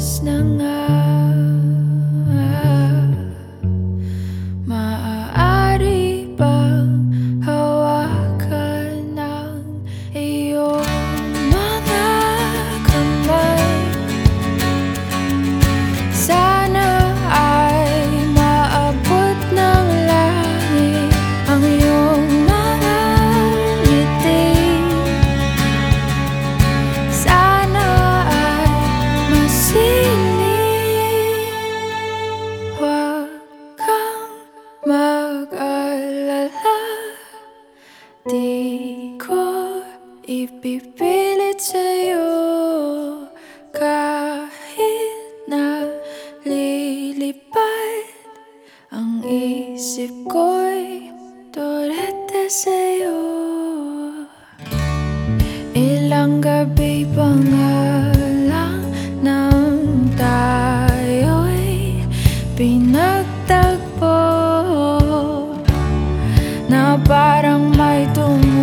oras na Ipipilit sa'yo kahit na lilipad Ang isip ko'y tureta sa'yo Ilang gabi pa nga lang nang tayo'y pinagtagpo Na parang may tumo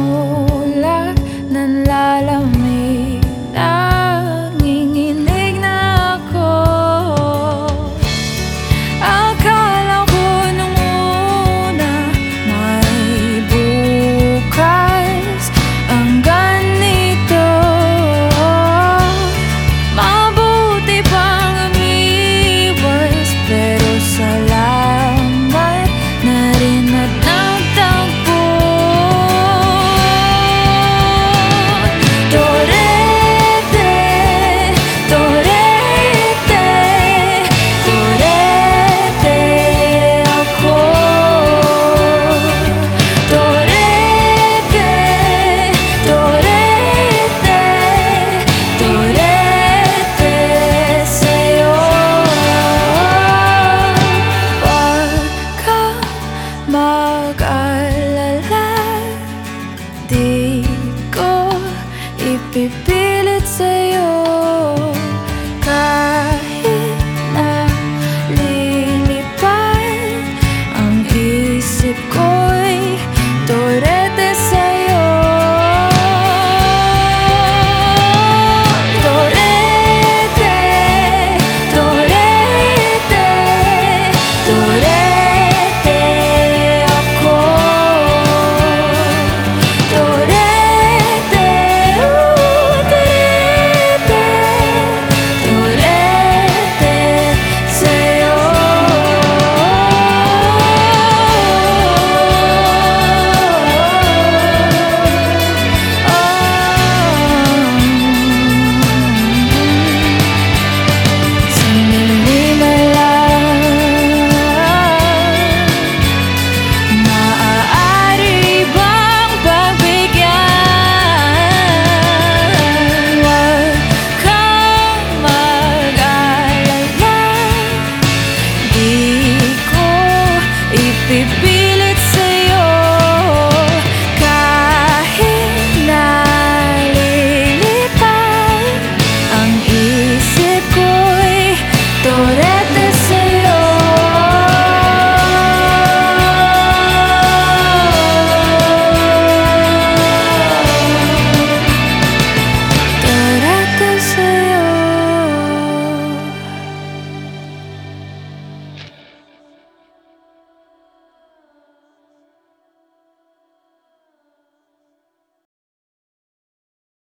smug.